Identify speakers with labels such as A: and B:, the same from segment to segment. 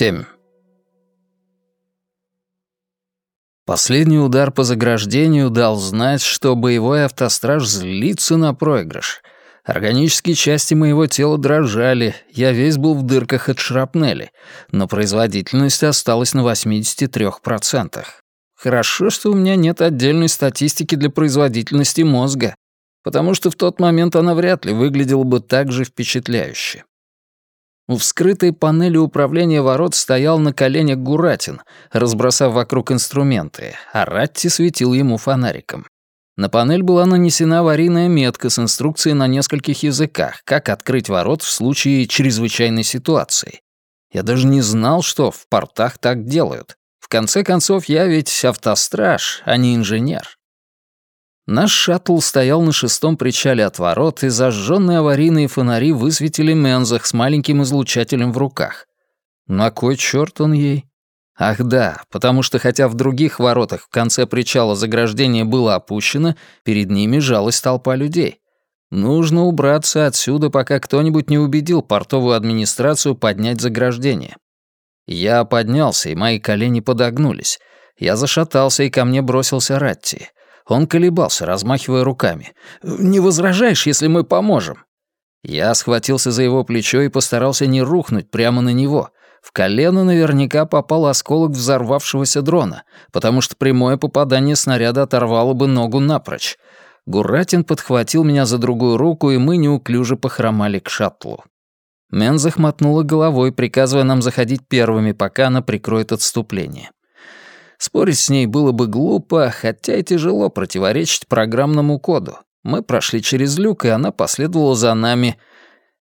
A: 7. Последний удар по заграждению дал знать, что боевой автостраж злится на проигрыш. Органические части моего тела дрожали, я весь был в дырках от шрапнели, но производительность осталась на 83%. Хорошо, что у меня нет отдельной статистики для производительности мозга, потому что в тот момент она вряд ли выглядела бы так же впечатляюще. У вскрытой панели управления ворот стоял на коленях Гуратин, разбросав вокруг инструменты, а Ратти светил ему фонариком. На панель была нанесена аварийная метка с инструкцией на нескольких языках, как открыть ворот в случае чрезвычайной ситуации. Я даже не знал, что в портах так делают. В конце концов, я ведь автостраж, а не инженер. Наш шаттл стоял на шестом причале от ворот, и зажженные аварийные фонари высветили Мензах с маленьким излучателем в руках. На кой черт он ей? Ах да, потому что хотя в других воротах в конце причала заграждение было опущено, перед ними жалась толпа людей. Нужно убраться отсюда, пока кто-нибудь не убедил портовую администрацию поднять заграждение. Я поднялся, и мои колени подогнулись. Я зашатался, и ко мне бросился Ратти. Он колебался, размахивая руками. «Не возражаешь, если мы поможем?» Я схватился за его плечо и постарался не рухнуть прямо на него. В колено наверняка попал осколок взорвавшегося дрона, потому что прямое попадание снаряда оторвало бы ногу напрочь. Гуратин подхватил меня за другую руку, и мы неуклюже похромали к шаттлу. Мен захмотнула головой, приказывая нам заходить первыми, пока она прикроет отступление. Спорить с ней было бы глупо, хотя и тяжело противоречить программному коду. Мы прошли через люк, и она последовала за нами.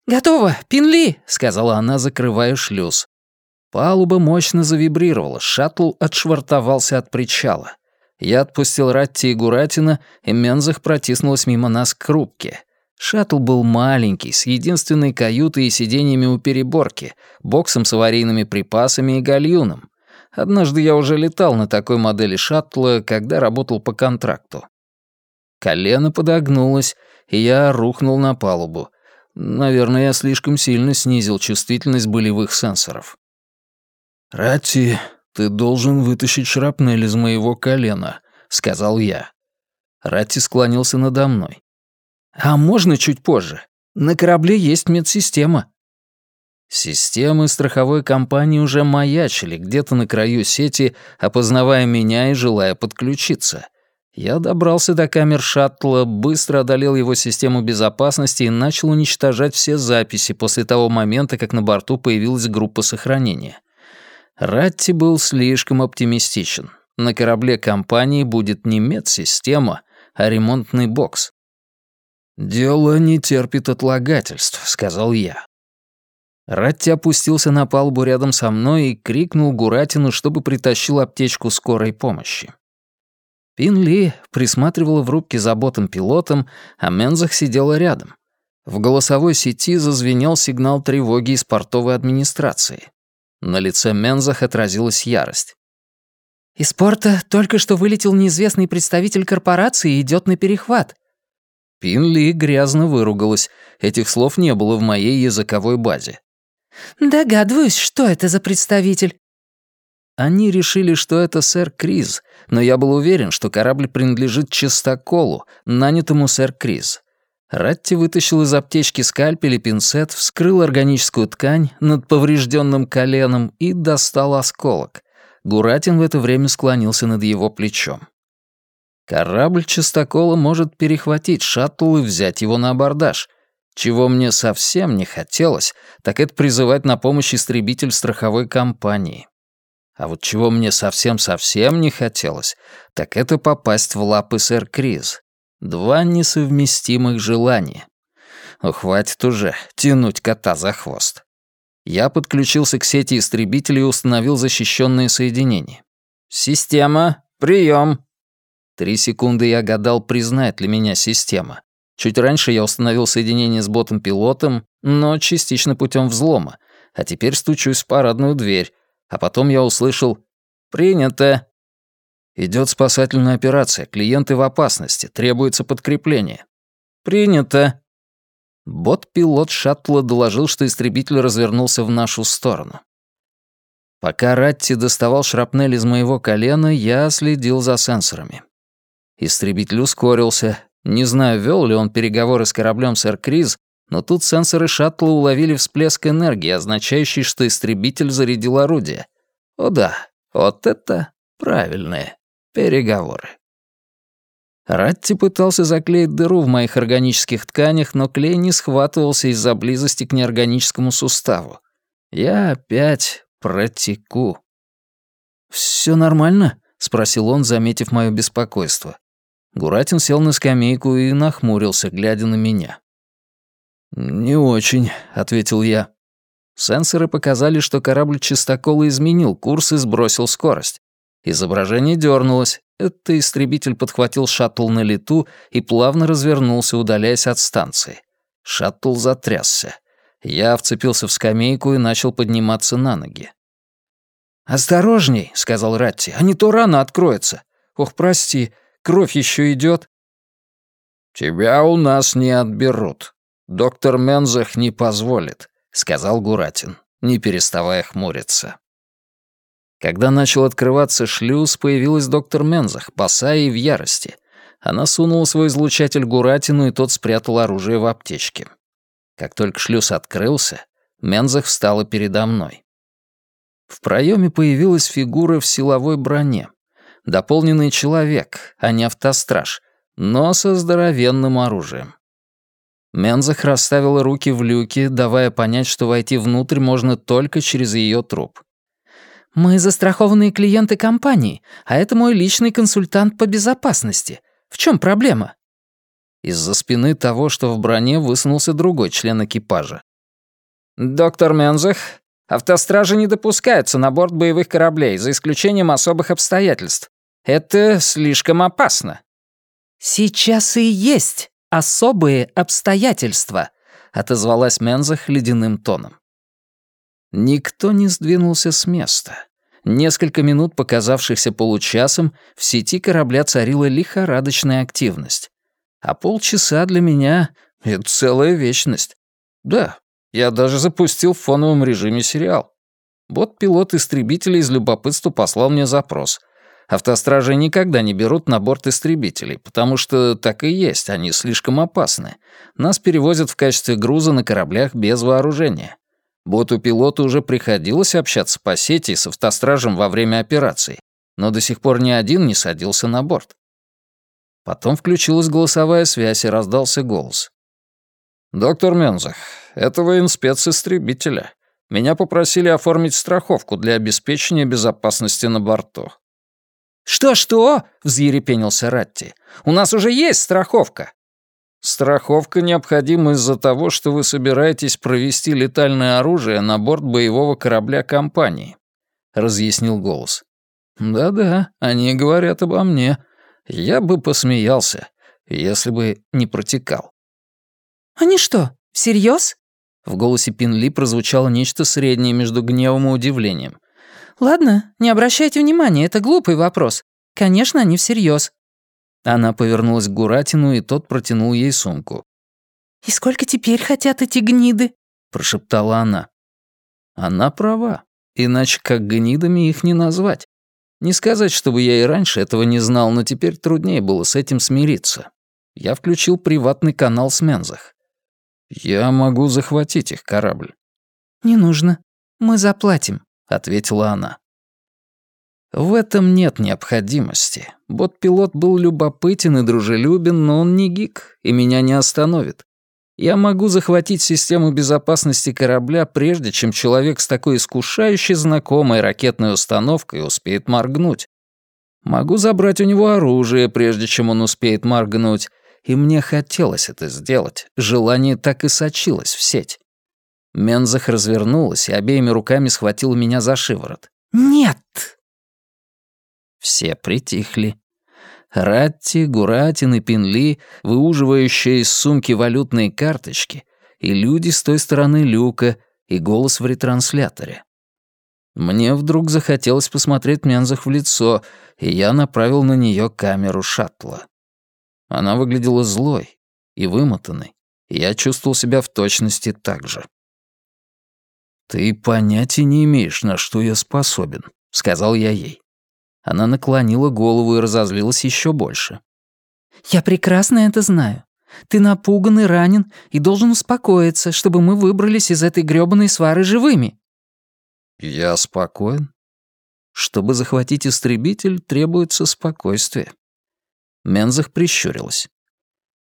A: «Готово, Пинли!» — сказала она, закрывая шлюз. Палуба мощно завибрировала, шаттл отшвартовался от причала. Я отпустил Ратти и Гуратина, и Мензах протиснулась мимо нас к рубке. Шаттл был маленький, с единственной каютой и сиденьями у переборки, боксом с аварийными припасами и гальюном. Однажды я уже летал на такой модели шаттла, когда работал по контракту. Колено подогнулось, и я рухнул на палубу. Наверное, я слишком сильно снизил чувствительность болевых сенсоров. «Ратти, ты должен вытащить шрапнель из моего колена», — сказал я. Ратти склонился надо мной. «А можно чуть позже? На корабле есть медсистема. Системы страховой компании уже маячили где-то на краю сети, опознавая меня и желая подключиться. Я добрался до камер шаттла, быстро одолел его систему безопасности и начал уничтожать все записи после того момента, как на борту появилась группа сохранения. Ратти был слишком оптимистичен. На корабле компании будет не медсистема, а ремонтный бокс. «Дело не терпит отлагательств», — сказал я. Ратти опустился на палубу рядом со мной и крикнул Гуратину, чтобы притащил аптечку скорой помощи. Пин Ли присматривала в рубке заботам пилотом, а Мензах сидела рядом. В голосовой сети зазвенел сигнал тревоги из портовой администрации. На лице Мензах отразилась ярость. «Из порта только что вылетел неизвестный представитель корпорации и идет на перехват». Пин Ли грязно выругалась. Этих слов не было в моей языковой базе. «Догадываюсь, что это за представитель». Они решили, что это сэр Криз, но я был уверен, что корабль принадлежит Чистоколу, нанятому сэр Криз. Ратти вытащил из аптечки скальпель и пинцет, вскрыл органическую ткань над поврежденным коленом и достал осколок. Гуратин в это время склонился над его плечом. Корабль Чистокола может перехватить шаттл и взять его на абордаж — чего мне совсем не хотелось, так это призывать на помощь истребитель страховой компании. А вот чего мне совсем-совсем не хотелось, так это попасть в лапы сэр Криз. Два несовместимых желания. Ну, хватит уже тянуть кота за хвост. Я подключился к сети истребителей и установил защищенные соединения. «Система, прием. Три секунды я гадал, признает ли меня система. Чуть раньше я установил соединение с ботом-пилотом, но частично путем взлома, а теперь стучусь в парадную дверь, а потом я услышал «Принято». Идет спасательная операция, клиенты в опасности, требуется подкрепление. «Принято». Бот-пилот шаттла доложил, что истребитель развернулся в нашу сторону. Пока Ратти доставал шрапнель из моего колена, я следил за сенсорами. Истребитель ускорился. Не знаю, вел ли он переговоры с кораблем «Сэр Криз», но тут сенсоры шаттла уловили всплеск энергии, означающий, что истребитель зарядил орудие. О да, вот это правильные переговоры. Ратти пытался заклеить дыру в моих органических тканях, но клей не схватывался из-за близости к неорганическому суставу. Я опять протеку. «Всё нормально?» — спросил он, заметив моё беспокойство. Гуратин сел на скамейку и нахмурился, глядя на меня. «Не очень», — ответил я. Сенсоры показали, что корабль чистокола изменил курс и сбросил скорость. Изображение дернулось. Это истребитель подхватил шаттл на лету и плавно развернулся, удаляясь от станции. Шаттл затрясся. Я вцепился в скамейку и начал подниматься на ноги. «Осторожней», — сказал Ратти, — «а не то рано откроется. Ох, прости, кровь еще идет. «Тебя у нас не отберут. Доктор Мензах не позволит», — сказал Гуратин, не переставая хмуриться. Когда начал открываться шлюз, появилась доктор Мензах, босая и в ярости. Она сунула свой излучатель Гуратину, и тот спрятал оружие в аптечке. Как только шлюз открылся, Мензах встала передо мной. В проеме появилась фигура в силовой броне. Дополненный человек, а не автостраж, но со здоровенным оружием. Мензах расставила руки в люке, давая понять, что войти внутрь можно только через ее труп. «Мы застрахованные клиенты компании, а это мой личный консультант по безопасности. В чем проблема?» Из-за спины того, что в броне, высунулся другой член экипажа. «Доктор Мензах, автостражи не допускаются на борт боевых кораблей, за исключением особых обстоятельств. Это слишком опасно». «Сейчас и есть особые обстоятельства», — отозвалась Мензах ледяным тоном. Никто не сдвинулся с места. Несколько минут, показавшихся получасом, в сети корабля царила лихорадочная активность. А полчаса для меня — это целая вечность. Да, я даже запустил в фоновом режиме сериал. Вот пилот истребителя из любопытства послал мне запрос. Автостражи никогда не берут на борт истребителей, потому что так и есть, они слишком опасны. Нас перевозят в качестве груза на кораблях без вооружения. Боту-пилоту уже приходилось общаться по сети с автостражем во время операций, но до сих пор ни один не садился на борт. Потом включилась голосовая связь и раздался голос. «Доктор Мензах, это военспец-истребителя. Меня попросили оформить страховку для обеспечения безопасности на борту». «Что-что?» — взъерепенился Ратти. «У нас уже есть страховка. Страховка необходима из-за того, что вы собираетесь провести летальное оружие на борт боевого корабля компании», — разъяснил голос. «Да-да, они говорят обо мне. Я бы посмеялся, если бы не протекал».
B: «Они что, всерьез?
A: В голосе Пинли прозвучало нечто среднее между гневом и удивлением.
B: «Ладно, не обращайте внимания, это глупый вопрос. Конечно, они всерьез.
A: Она повернулась к Гуратину, и тот протянул ей сумку.
B: «И сколько теперь хотят эти гниды?»
A: — прошептала она. Она права, иначе как гнидами их не назвать. Не сказать, чтобы я и раньше этого не знал, но теперь труднее было с этим смириться. Я включил приватный канал с Мензах. «Я могу захватить их корабль».
B: «Не нужно. Мы заплатим», —
A: ответила она. В этом нет необходимости. Бот-пилот был любопытен и дружелюбен, но он не гик, и меня не остановит. Я могу захватить систему безопасности корабля, прежде чем человек с такой искушающей знакомой ракетной установкой успеет моргнуть. Могу забрать у него оружие, прежде чем он успеет моргнуть, и мне хотелось это сделать, желание так и сочилось в сеть. Мензах развернулась и обеими руками схватила меня за шиворот.
B: «Нет!»
A: Все притихли. Ратти, Гуратин и Пинли, выуживающие из сумки валютные карточки, и люди с той стороны люка, и голос в ретрансляторе. Мне вдруг захотелось посмотреть Мензах в лицо, и я направил на нее камеру шаттла. Она выглядела злой и вымотанной, и я чувствовал себя в точности так же. «Ты понятия не имеешь, на что я способен», — сказал я ей. Она наклонила голову и разозлилась еще больше.
B: «Я прекрасно это знаю. Ты напуган и ранен и должен успокоиться, чтобы мы выбрались из этой грёбаной свары живыми».
A: «Я спокоен. Чтобы захватить истребитель, требуется спокойствие». Мензах прищурилась.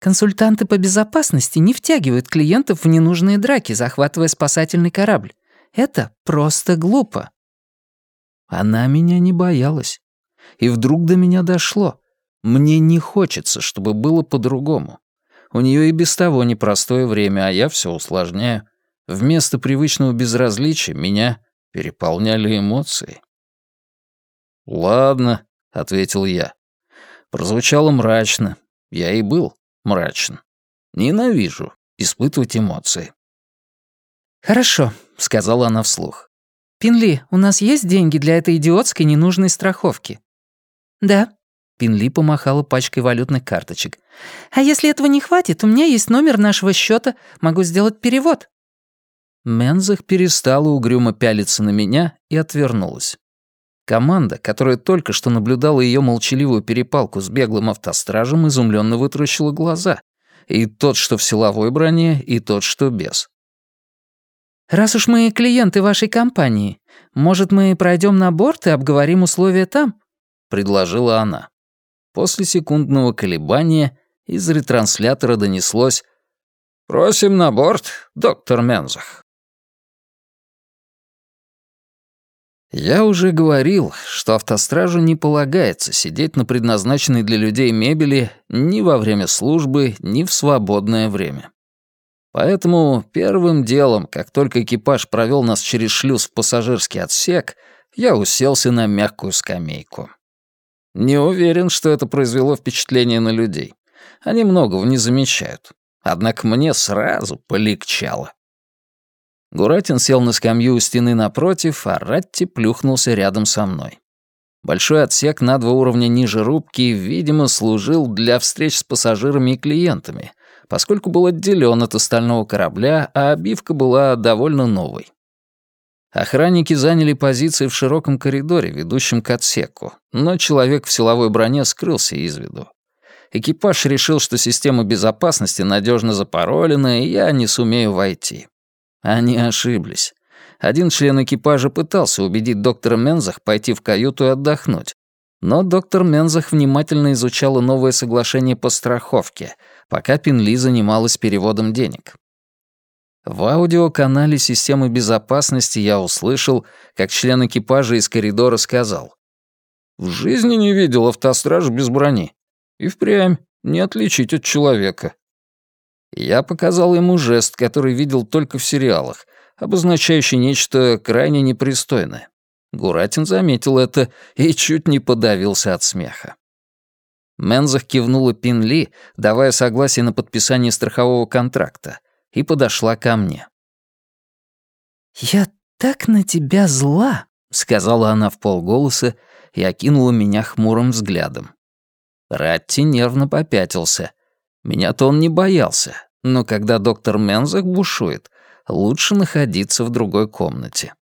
B: «Консультанты по безопасности не втягивают клиентов в ненужные драки, захватывая спасательный корабль. Это просто глупо».
A: Она меня не боялась. И вдруг до меня дошло. Мне не хочется, чтобы было по-другому. У нее и без того непростое время, а я все усложняю. Вместо привычного безразличия меня переполняли эмоции. «Ладно», — ответил я. Прозвучало мрачно. Я и был мрачен. Ненавижу испытывать эмоции.
B: «Хорошо», — сказала она вслух. «Пинли, у нас есть деньги для этой идиотской ненужной страховки?» «Да». Пинли помахала пачкой валютных карточек. «А если этого не хватит, у меня есть номер нашего счета, могу сделать перевод».
A: Мензах перестала угрюмо пялиться на меня и отвернулась. Команда, которая только что наблюдала ее молчаливую перепалку с беглым автостражем, изумленно вытаращила глаза. И тот, что в силовой броне, и тот, что без.
B: «Раз уж мы клиенты вашей компании, может, мы пройдем на борт и обговорим условия там?» — предложила она. После секундного колебания из ретранслятора донеслось «Просим на борт, доктор Мензах». Я уже говорил, что автостражу не полагается сидеть на предназначенной для людей мебели ни во время службы, ни в свободное время. Поэтому первым делом, как только экипаж провел нас через шлюз в пассажирский отсек, я уселся на мягкую скамейку. Не уверен, что это произвело впечатление на людей. Они многого не замечают. Однако мне сразу полегчало. Гуратин сел на скамью у стены напротив, а Ратти плюхнулся рядом со мной. Большой отсек на два уровня ниже рубки, видимо, служил для встреч с пассажирами и клиентами, поскольку был отделен от остального корабля, а обивка была довольно новой. Охранники заняли позиции в широком коридоре, ведущем к отсеку, но человек в силовой броне скрылся из виду. Экипаж решил, что система безопасности надежно запаролена, и я не сумею войти. Они ошиблись. Один член экипажа пытался убедить доктора Мензах пойти в каюту и отдохнуть. Но доктор Мензах внимательно изучала новое соглашение по страховке, пока Пинли занималась переводом денег. В аудиоканале системы безопасности я услышал, как член экипажа из коридора сказал. «В жизни не видел автостраж без брони. И впрямь не отличить от человека. Я показал ему жест, который видел только в сериалах, обозначающий нечто крайне непристойное. Гуратин заметил это и чуть не подавился от смеха. Мензах кивнула Пинли, давая согласие на подписание страхового контракта, и подошла ко мне. «Я так на тебя зла», — сказала она в полголоса и окинула меня хмурым взглядом.
A: Ратти нервно попятился. Меня-то он не боялся, но когда доктор Мензах бушует, лучше находиться в другой комнате.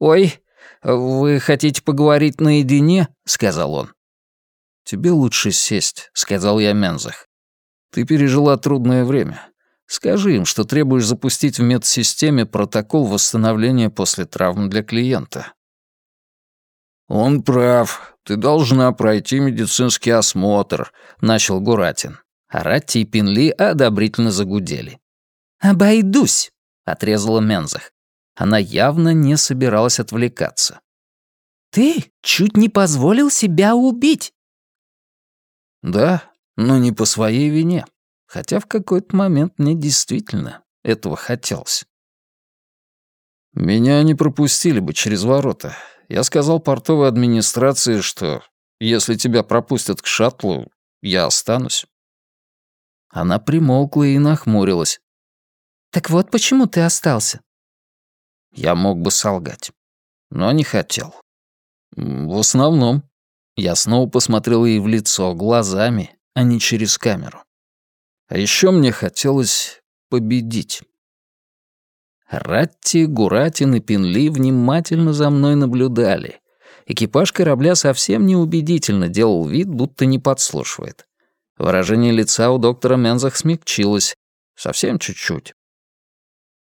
A: «Ой, вы хотите поговорить наедине?» — сказал он. «Тебе лучше сесть», — сказал я Мензах. «Ты пережила трудное время. Скажи им, что требуешь запустить в медсистеме протокол восстановления после травм для клиента». «Он прав. Ты должна пройти медицинский осмотр», — начал Гуратин. А Ратти и Пинли одобрительно загудели.
B: «Обойдусь», — отрезала
A: Мензах. Она явно не собиралась отвлекаться.
B: «Ты чуть не позволил себя убить».
A: «Да, но не по своей вине. Хотя в какой-то момент мне действительно этого хотелось». «Меня не пропустили бы через ворота. Я сказал портовой администрации, что если тебя пропустят к шаттлу, я останусь». Она примолкла и нахмурилась.
B: «Так вот почему ты остался?»
A: Я мог бы солгать, но не хотел. В основном, я снова посмотрел ей в лицо глазами, а не через камеру. А еще мне хотелось победить. Ратти, Гуратин и Пинли внимательно за мной наблюдали. Экипаж корабля совсем неубедительно делал вид, будто не подслушивает. Выражение лица у доктора Мензах смягчилось. Совсем чуть-чуть.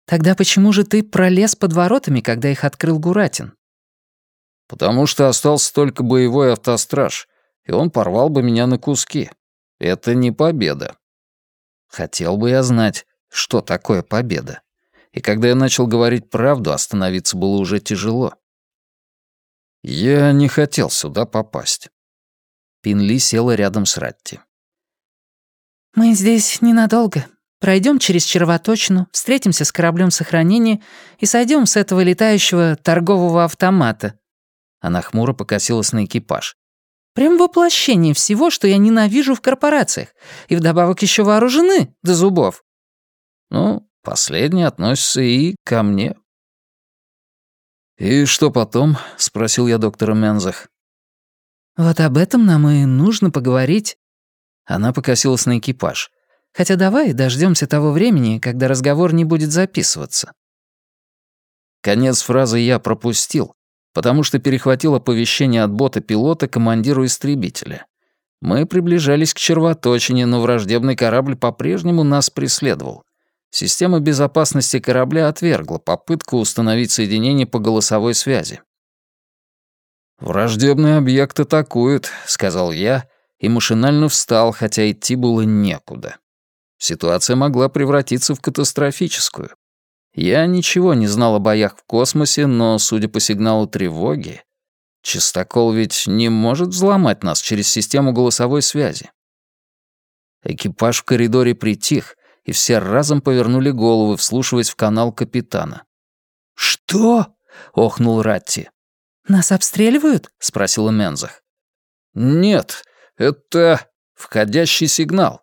B: «Тогда почему же ты пролез под воротами, когда их открыл Гуратин?»
A: «Потому что остался только боевой автостраж, и он порвал бы меня на куски. Это не победа». Хотел бы я знать, что такое победа. И когда я начал говорить правду, остановиться было уже тяжело. Я не хотел сюда попасть. Пинли села рядом с Ратти.
B: «Мы здесь ненадолго. Пройдем через червоточину, встретимся с кораблем сохранения и сойдем с этого летающего торгового автомата».
A: Она хмуро покосилась на экипаж.
B: «Прям воплощение всего, что я ненавижу в корпорациях. И вдобавок еще вооружены до зубов».
A: «Ну, последнее относится и ко мне». «И что потом?» — спросил я доктора Мензах.
B: «Вот об этом нам и нужно поговорить».
A: Она покосилась на экипаж.
B: Хотя давай дождемся того времени, когда разговор не будет записываться».
A: Конец фразы я пропустил, потому что перехватил оповещение от бота-пилота командиру истребителя. Мы приближались к червоточине, но враждебный корабль по-прежнему нас преследовал. Система безопасности корабля отвергла попытку установить соединение по голосовой связи. «Враждебный объект атакует», — сказал я, и машинально встал, хотя идти было некуда. Ситуация могла превратиться в катастрофическую. Я ничего не знал о боях в космосе, но, судя по сигналу тревоги, Чистокол ведь не может взломать нас через систему голосовой связи. Экипаж в коридоре притих, и все разом повернули головы, вслушиваясь в канал капитана.
B: «Что?» — охнул Ратти. «Нас обстреливают?» — спросила Мензах.
A: «Нет, это входящий сигнал.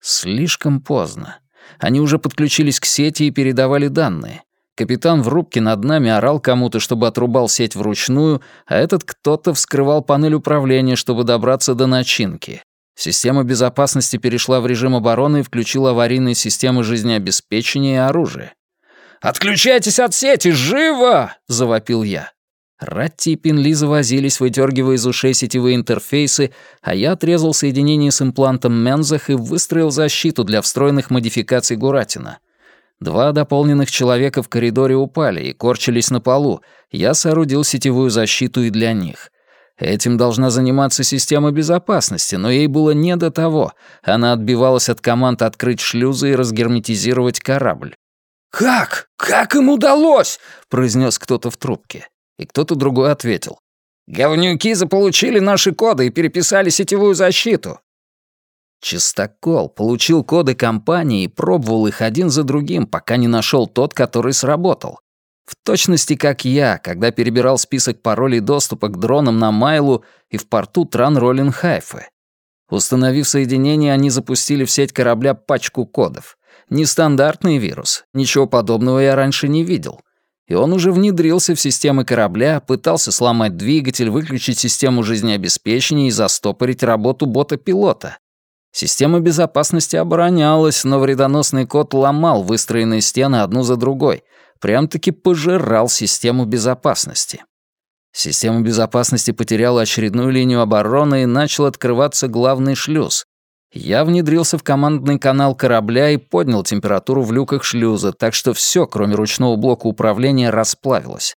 A: Слишком поздно. Они уже подключились к сети и передавали данные. Капитан в рубке над нами орал кому-то, чтобы отрубал сеть вручную, а этот кто-то вскрывал панель управления, чтобы добраться до начинки. Система безопасности перешла в режим обороны и включила аварийные системы жизнеобеспечения и оружия. «Отключайтесь от сети! Живо!» — завопил я. Ратти и Пинли завозились, выдергивая из ушей сетевые интерфейсы, а я отрезал соединение с имплантом Мензах и выстроил защиту для встроенных модификаций Гуратина. Два дополненных человека в коридоре упали и корчились на полу. Я соорудил сетевую защиту и для них. Этим должна заниматься система безопасности, но ей было не до того. Она отбивалась от команд открыть шлюзы и разгерметизировать корабль. «Как? Как им удалось?» — произнес кто-то в трубке и кто-то другой ответил. «Говнюки заполучили наши коды и переписали сетевую защиту». Чистокол получил коды компании и пробовал их один за другим, пока не нашел тот, который сработал. В точности как я, когда перебирал список паролей доступа к дронам на Майлу и в порту Тран-Роллин-Хайфы. Установив соединение, они запустили в сеть корабля пачку кодов. Нестандартный вирус, ничего подобного я раньше не видел — и он уже внедрился в системы корабля, пытался сломать двигатель, выключить систему жизнеобеспечения и застопорить работу бота-пилота. Система безопасности оборонялась, но вредоносный код ломал выстроенные стены одну за другой, прям-таки пожирал систему безопасности. Система безопасности потеряла очередную линию обороны и начал открываться главный шлюз, я внедрился в командный канал корабля и поднял температуру в люках шлюза, так что все, кроме ручного блока управления, расплавилось.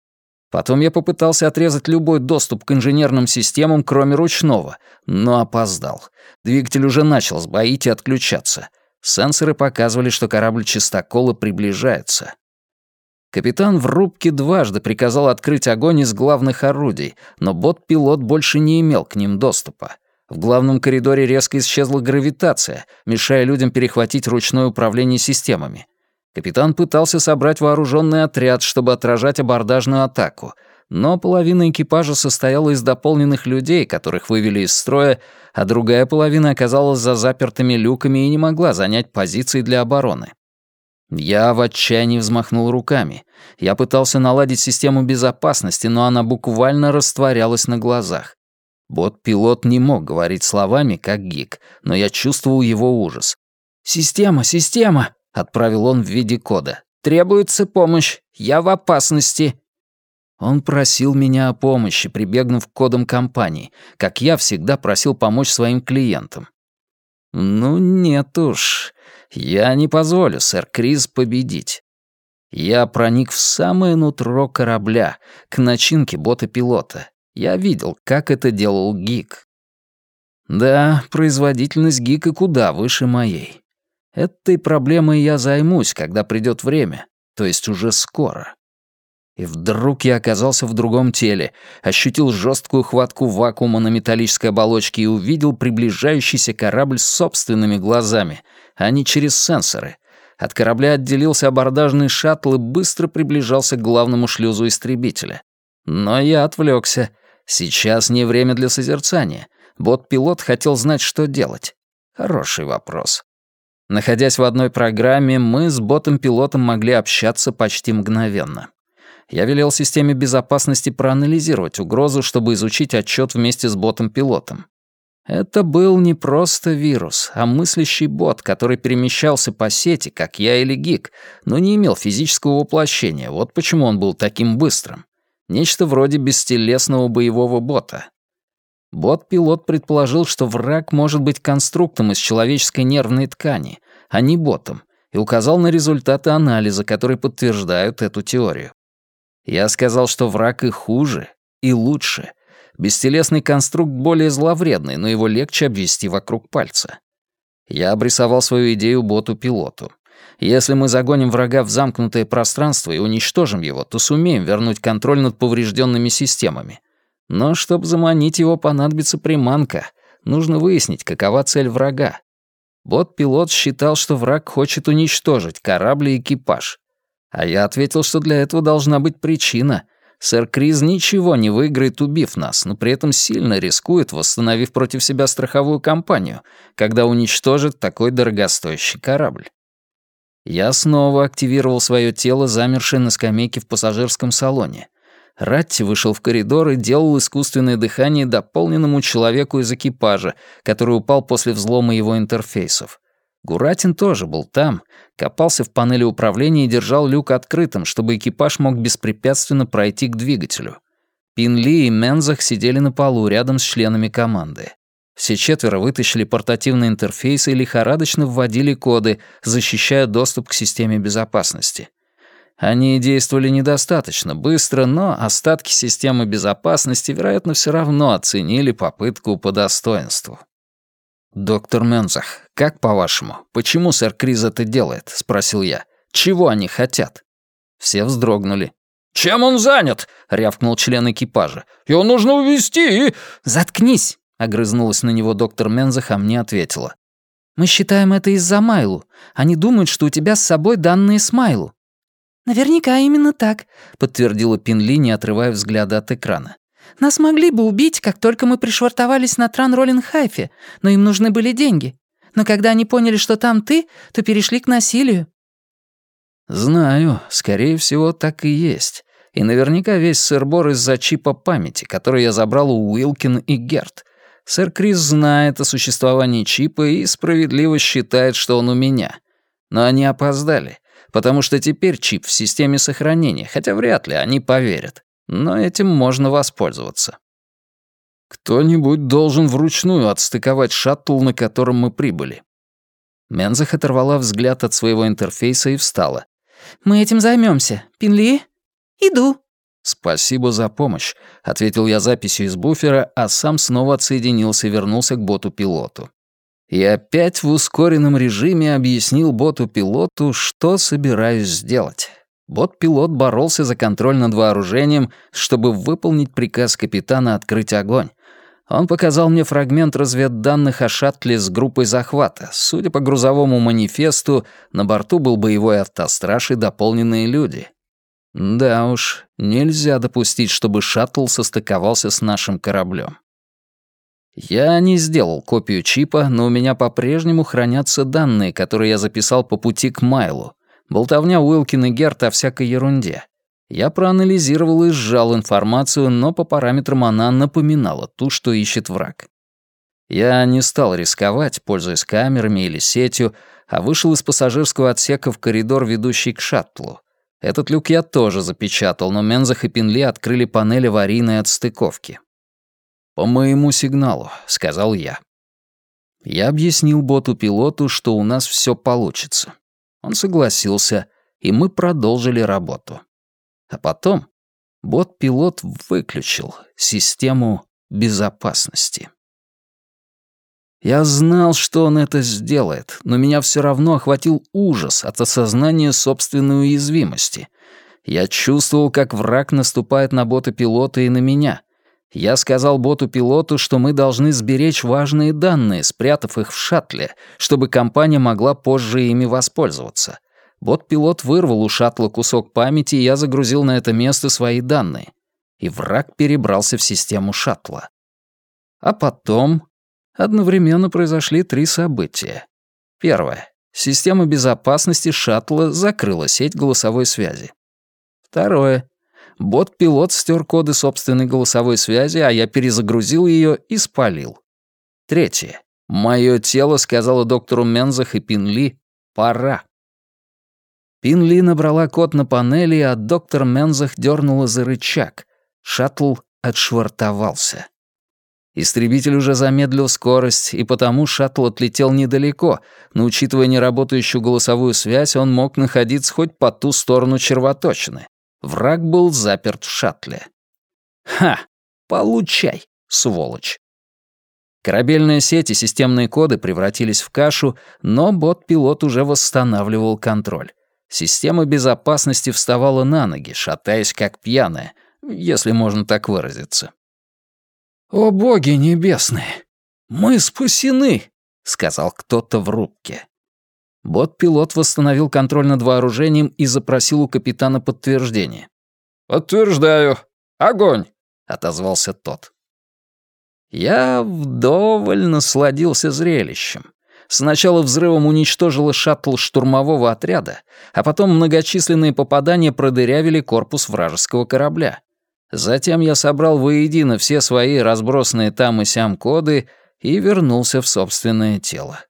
A: Потом я попытался отрезать любой доступ к инженерным системам, кроме ручного, но опоздал. Двигатель уже начал сбоить и отключаться. Сенсоры показывали, что корабль чистокола приближается. Капитан в рубке дважды приказал открыть огонь из главных орудий, но бот-пилот больше не имел к ним доступа. В главном коридоре резко исчезла гравитация, мешая людям перехватить ручное управление системами. Капитан пытался собрать вооруженный отряд, чтобы отражать абордажную атаку, но половина экипажа состояла из дополненных людей, которых вывели из строя, а другая половина оказалась за запертыми люками и не могла занять позиции для обороны. Я в отчаянии взмахнул руками. Я пытался наладить систему безопасности, но она буквально растворялась на глазах. Бот-пилот не мог говорить словами, как гик, но я чувствовал его ужас. «Система, система!» — отправил он в виде кода. Требуется помощь. Я в опасности».
B: Он просил меня о помощи, прибегнув к кодам компании, как я всегда просил помочь своим клиентам. Ну нет уж, я не позволю сэр Криз победить. Я проник в самое нутро корабля, к начинке бота-пилота. Я видел, как это делал Гик. Да, производительность Гика куда выше моей. Этой проблемой я займусь, когда придет время, то есть уже скоро. И вдруг я оказался в другом теле, ощутил жесткую хватку вакуума на металлической оболочке и увидел приближающийся корабль собственными глазами, а не через сенсоры. От корабля отделился абордажный шаттл и быстро приближался к главному шлюзу истребителя. Но я отвлекся. Сейчас не время для созерцания. Бот-пилот хотел знать, что делать. Хороший вопрос. Находясь в одной программе, мы с ботом-пилотом могли общаться почти мгновенно я велел системе безопасности проанализировать угрозу, чтобы изучить отчет вместе с ботом-пилотом. Это был не просто вирус, а мыслящий бот, который перемещался по сети, как я или Гик, но не имел физического воплощения. Вот почему он был таким быстрым. Нечто вроде бестелесного боевого бота. Бот-пилот предположил, что враг может быть конструктом из человеческой нервной ткани, а не ботом, и указал на результаты анализа, которые подтверждают эту теорию. Я сказал, что враг и хуже, и лучше. Бестелесный конструкт более зловредный, но его легче обвести вокруг пальца. Я обрисовал свою идею боту-пилоту. Если мы загоним врага в замкнутое пространство и уничтожим его, то сумеем вернуть контроль над поврежденными системами. Но чтобы заманить его, понадобится приманка. Нужно выяснить, какова цель врага. Бот-пилот считал, что враг хочет уничтожить корабль и экипаж. А я ответил, что для этого должна быть причина. Сэр Криз ничего не выиграет, убив нас, но при этом сильно рискует, восстановив против себя страховую компанию, когда уничтожит такой дорогостоящий корабль. Я снова активировал свое тело, замершее на скамейке в пассажирском салоне. Ратти вышел в коридор и делал искусственное дыхание дополненному человеку из экипажа, который упал после взлома его интерфейсов. Гуратин тоже был там, копался в панели управления и держал люк открытым, чтобы экипаж мог беспрепятственно пройти к двигателю. Пинли и Мензах сидели на полу рядом с членами команды. Все четверо вытащили портативный интерфейс и лихорадочно вводили коды, защищая доступ к системе безопасности. Они действовали недостаточно быстро, но остатки системы безопасности, вероятно, все равно оценили попытку по достоинству. «Доктор Мензах, как по-вашему, почему сэр Криз это делает?» — спросил я. «Чего они хотят?» Все вздрогнули. «Чем он занят?» — рявкнул член экипажа. «Его нужно увезти и...»
A: «Заткнись!» — огрызнулась на него доктор Мензах, а мне ответила. «Мы считаем это из-за Майлу. Они думают, что у тебя с собой данные с Майлу».
C: «Наверняка именно так», —
A: подтвердила Пинли, не отрывая взгляда от экрана.
C: Нас могли бы убить, как только мы пришвартовались на Тран-Роллин-Хайфе, но им нужны были деньги. Но когда они поняли, что там ты, то перешли к насилию».
B: «Знаю, скорее всего, так и есть. И наверняка весь сыр-бор из-за чипа памяти, который я забрал у Уилкин и Герт. Сэр Крис знает о существовании чипа и справедливо считает, что он у меня. Но они опоздали, потому что теперь чип в системе сохранения, хотя вряд ли они поверят но этим можно воспользоваться. Кто-нибудь должен вручную отстыковать шаттл, на котором мы прибыли. Мензах оторвала взгляд от своего интерфейса и встала.
C: «Мы этим займемся. Пинли? Иду».
B: «Спасибо за помощь», — ответил я записью из буфера, а сам снова отсоединился и вернулся к боту-пилоту. И опять в ускоренном режиме объяснил боту-пилоту, что собираюсь сделать. Бот-пилот боролся за контроль над вооружением, чтобы выполнить приказ капитана открыть огонь. Он показал мне фрагмент разведданных о шаттле с группой захвата. Судя по грузовому манифесту, на борту был боевой автостраж и дополненные люди. Да уж, нельзя допустить, чтобы шаттл состыковался с нашим кораблем. Я не сделал копию чипа, но у меня по-прежнему хранятся данные, которые я записал по пути к Майлу. Болтовня Уилкин и Герт о всякой ерунде. Я проанализировал и сжал информацию, но по параметрам она напоминала ту, что ищет враг. Я не стал рисковать, пользуясь камерами или сетью,
A: а вышел из пассажирского отсека в коридор, ведущий к шаттлу. Этот люк я тоже запечатал, но Мензах и Пинли открыли панель аварийной отстыковки. «По моему сигналу», — сказал я. Я объяснил боту-пилоту, что у нас все получится. Он согласился, и мы продолжили работу. А потом бот-пилот выключил систему безопасности. Я знал, что он это сделает, но меня все равно охватил ужас от осознания собственной уязвимости. Я чувствовал, как враг наступает на бота-пилота и на меня — я сказал боту-пилоту, что мы должны сберечь важные данные, спрятав их в шаттле, чтобы компания могла позже ими воспользоваться. Бот-пилот вырвал у шаттла кусок памяти, и я загрузил на это место свои данные. И враг перебрался в систему шаттла. А потом одновременно произошли три события. Первое. Система безопасности шаттла закрыла сеть голосовой связи. Второе. Бот-пилот стер коды собственной голосовой связи, а я перезагрузил ее и спалил. Третье. Мое тело сказало доктору Мензах и Пинли «пора». Пинли набрала код на панели, а доктор Мензах дернула за рычаг. Шаттл отшвартовался. Истребитель уже замедлил скорость, и потому шаттл отлетел недалеко, но, учитывая неработающую голосовую связь, он мог находиться хоть по ту сторону червоточины. Враг был заперт в шаттле. Ха! Получай, сволочь! Корабельная сеть и системные коды превратились в кашу, но бот-пилот уже восстанавливал контроль. Система безопасности вставала на ноги, шатаясь как пьяная, если можно так выразиться. «О боги небесные! Мы спасены!» — сказал кто-то в рубке. Бот-пилот восстановил контроль над вооружением и запросил у капитана подтверждение. «Подтверждаю. Огонь!» — отозвался тот. Я вдоволь насладился зрелищем. Сначала взрывом уничтожила шаттл штурмового отряда, а потом многочисленные попадания продырявили корпус вражеского корабля. Затем я собрал воедино все свои разбросанные там и сям коды и вернулся в собственное тело.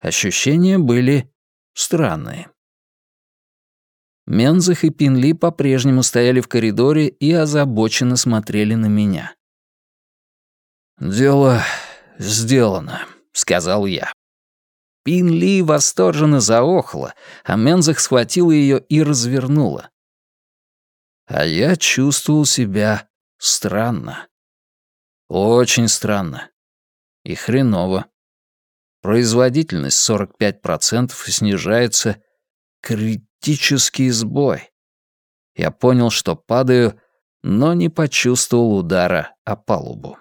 A: Ощущения были странные. Мензах и Пинли по-прежнему стояли в коридоре и озабоченно смотрели на меня. «Дело сделано», — сказал я. Пинли восторженно заохала, а Мензах схватила ее и развернула. А я чувствовал себя странно. Очень странно. И хреново. Производительность 45% снижается. Критический сбой. Я понял, что падаю, но не почувствовал удара о палубу.